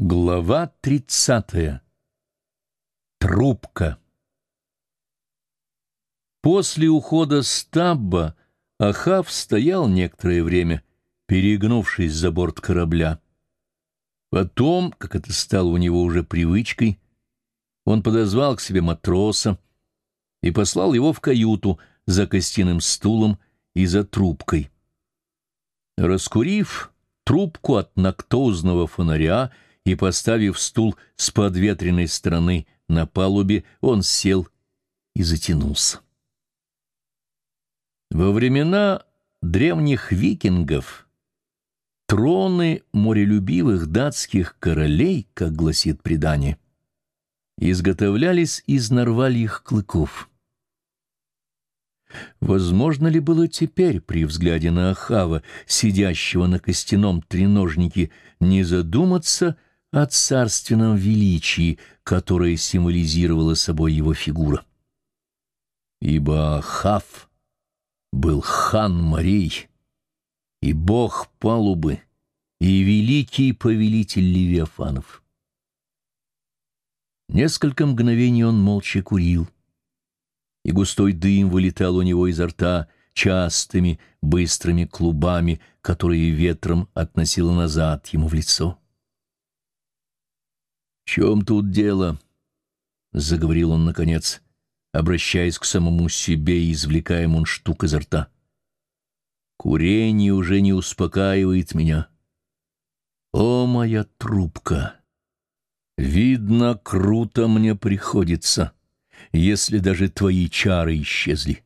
Глава тридцатая. Трубка. После ухода Стабба Ахав стоял некоторое время, перегнувшись за борт корабля. Потом, как это стало у него уже привычкой, он подозвал к себе матроса и послал его в каюту за костяным стулом и за трубкой. Раскурив трубку от нактозного фонаря, и, поставив стул с подветренной стороны на палубе, он сел и затянулся. Во времена древних викингов троны морелюбивых датских королей, как гласит предание, изготовлялись из нарвальих клыков. Возможно ли было теперь, при взгляде на Ахава, сидящего на костяном треножнике, не задуматься о царственном величии, которое символизировала собой его фигура. Ибо Хав был хан морей, и бог палубы, и великий повелитель Левиафанов. Несколько мгновений он молча курил, и густой дым вылетал у него изо рта частыми, быстрыми клубами, которые ветром относило назад ему в лицо чем тут дело?» — заговорил он наконец, обращаясь к самому себе и извлекая мундштук изо рта. «Курение уже не успокаивает меня. О, моя трубка! Видно, круто мне приходится, если даже твои чары исчезли.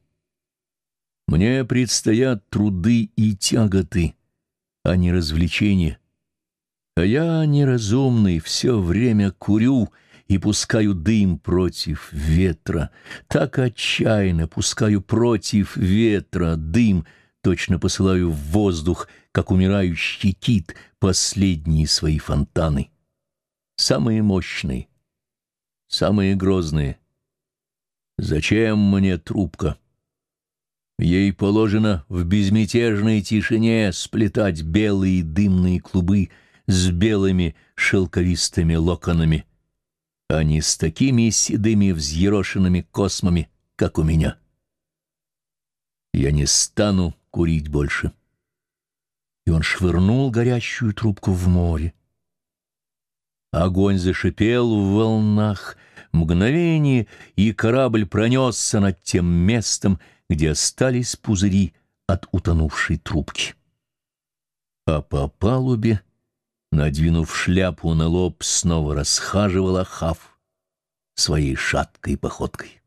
Мне предстоят труды и тяготы, а не развлечения». А я неразумный, все время курю и пускаю дым против ветра. Так отчаянно пускаю против ветра дым, точно посылаю в воздух, как умирающий кит, последние свои фонтаны. Самые мощные, самые грозные. Зачем мне трубка? Ей положено в безмятежной тишине сплетать белые дымные клубы — с белыми шелковистыми локонами, а не с такими седыми взъерошенными космами, как у меня. Я не стану курить больше. И он швырнул горящую трубку в море. Огонь зашипел в волнах, мгновение, и корабль пронесся над тем местом, где остались пузыри от утонувшей трубки. А по палубе надвинув шляпу на лоб, снова расхаживал Ахав своей шаткой походкой.